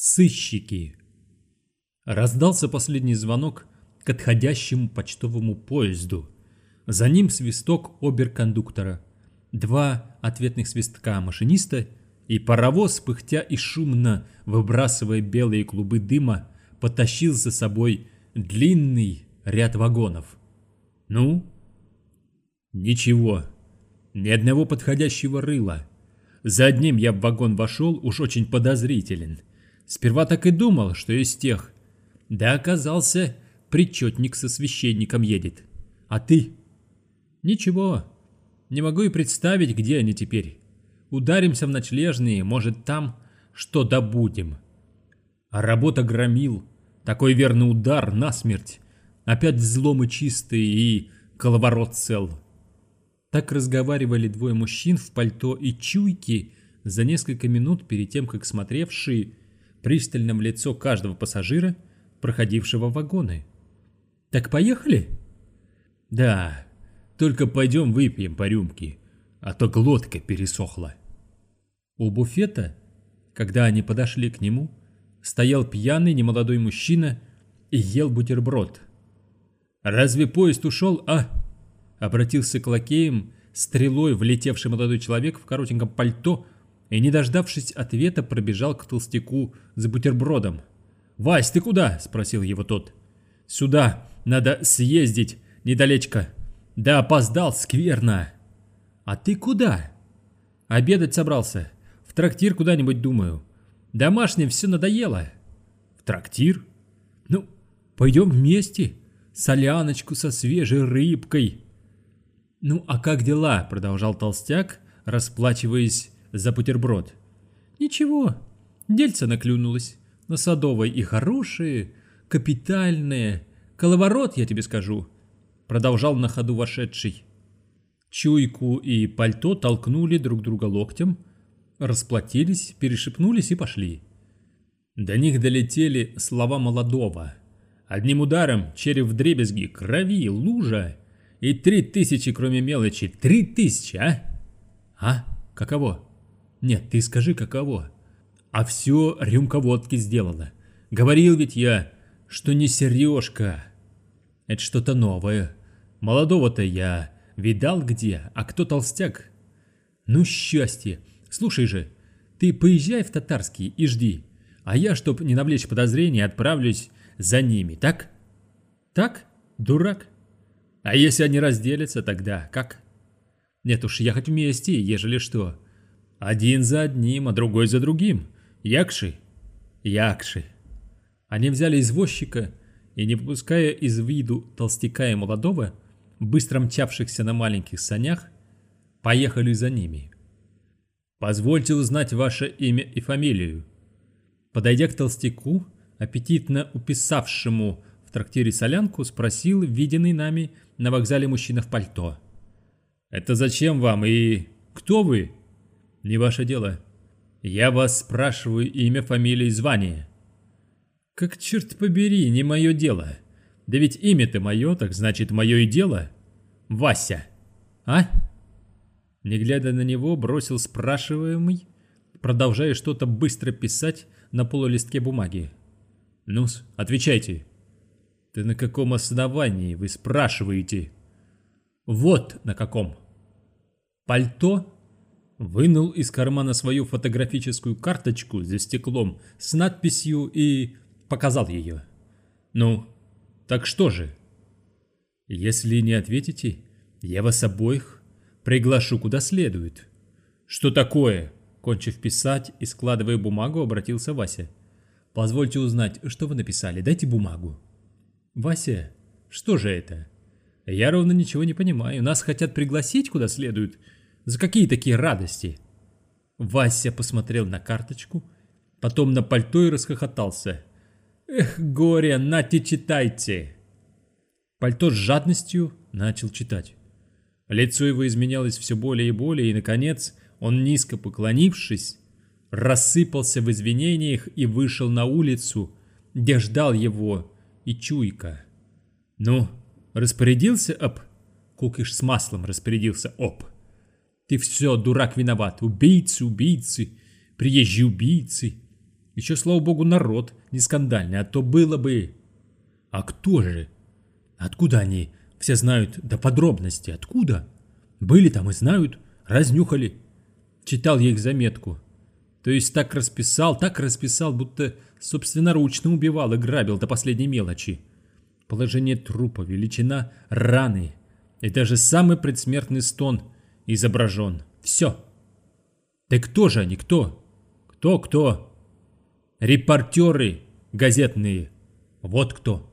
Сыщики. Раздался последний звонок к отходящему почтовому поезду. За ним свисток оберкондуктора. Два ответных свистка машиниста и паровоз, пыхтя и шумно выбрасывая белые клубы дыма, потащил за собой длинный ряд вагонов. Ну? Ничего. Ни одного подходящего рыла. За одним я в вагон вошел, уж очень подозрителен. Сперва так и думал, что из тех. Да оказался, причетник со священником едет. А ты? Ничего. Не могу и представить, где они теперь. Ударимся в ночлежные, может там что добудем. А работа громил. Такой верный удар насмерть. Опять взломы чистые и коловорот цел. Так разговаривали двое мужчин в пальто и чуйки за несколько минут перед тем, как смотревшие пристально в лицо каждого пассажира, проходившего вагоны. «Так поехали?» «Да, только пойдем выпьем по рюмке, а то глотка пересохла». У буфета, когда они подошли к нему, стоял пьяный немолодой мужчина и ел бутерброд. «Разве поезд ушел, а?» Обратился к лакеям, стрелой влетевший молодой человек в коротеньком пальто – и, не дождавшись ответа, пробежал к толстяку за бутербродом. «Вась, ты куда?» – спросил его тот. «Сюда, надо съездить, недалечко. Да опоздал, скверно». «А ты куда?» «Обедать собрался. В трактир куда-нибудь, думаю. Домашним все надоело». «В трактир?» «Ну, пойдем вместе. Соляночку со свежей рыбкой». «Ну, а как дела?» – продолжал толстяк, расплачиваясь за бутерброд. Ничего, дельца наклюнулось. На Садовой и хорошие, капитальные. Коловорот, я тебе скажу. Продолжал на ходу вошедший. Чуйку и пальто толкнули друг друга локтем, расплатились, перешепнулись и пошли. До них долетели слова молодого. Одним ударом череп в дребезги, крови, лужа. И три тысячи, кроме мелочи. Три тысячи, а? А? Каково? Нет, ты скажи, каково. А все рюмка водки сделала. Говорил ведь я, что не сережка. Это что-то новое. Молодого-то я видал где, а кто толстяк? Ну, счастье. Слушай же, ты поезжай в Татарский и жди. А я, чтоб не навлечь подозрения, отправлюсь за ними, так? Так, дурак? А если они разделятся, тогда как? Нет уж, ехать вместе, ежели что. Один за одним, а другой за другим. Якши? Якши. Они взяли извозчика и, не выпуская из виду толстяка и молодого, быстро мчавшихся на маленьких санях, поехали за ними. «Позвольте узнать ваше имя и фамилию». Подойдя к толстяку, аппетитно уписавшему в трактире солянку, спросил виденный нами на вокзале мужчина в пальто. «Это зачем вам и кто вы?» Не ваше дело. Я вас спрашиваю имя, фамилию и звание. Как черт побери, не мое дело. Да ведь имя-то мое, так значит мое и дело. Вася. А? Не глядя на него, бросил спрашиваемый, продолжая что-то быстро писать на полулистке бумаги. ну отвечайте. Ты на каком основании вы спрашиваете? Вот на каком. Пальто Вынул из кармана свою фотографическую карточку за стеклом с надписью и показал ее. «Ну, так что же?» «Если не ответите, я вас обоих приглашу куда следует». «Что такое?» Кончив писать и складывая бумагу, обратился Вася. «Позвольте узнать, что вы написали, дайте бумагу». «Вася, что же это?» «Я ровно ничего не понимаю. Нас хотят пригласить куда следует, за какие такие радости? Вася посмотрел на карточку, потом на пальто и расхохотался. Эх, горе, нате читайте. Пальто с жадностью начал читать. Лицо его изменялось все более и более, и, наконец, он, низко поклонившись, рассыпался в извинениях и вышел на улицу, где ждал его и чуйка. Ну, распорядился об... Кукиш с маслом распорядился об... Ты все, дурак, виноват. Убийцы, убийцы, приезжие убийцы. Еще, слава богу, народ не скандальный, а то было бы... А кто же? Откуда они все знают до подробности? Откуда? Были там и знают, разнюхали. Читал я их заметку. То есть так расписал, так расписал, будто собственноручно убивал и грабил до последней мелочи. Положение трупа, величина раны и даже самый предсмертный стон изображен. Все. Да кто же они, кто? Кто-кто? Репортеры газетные. Вот кто.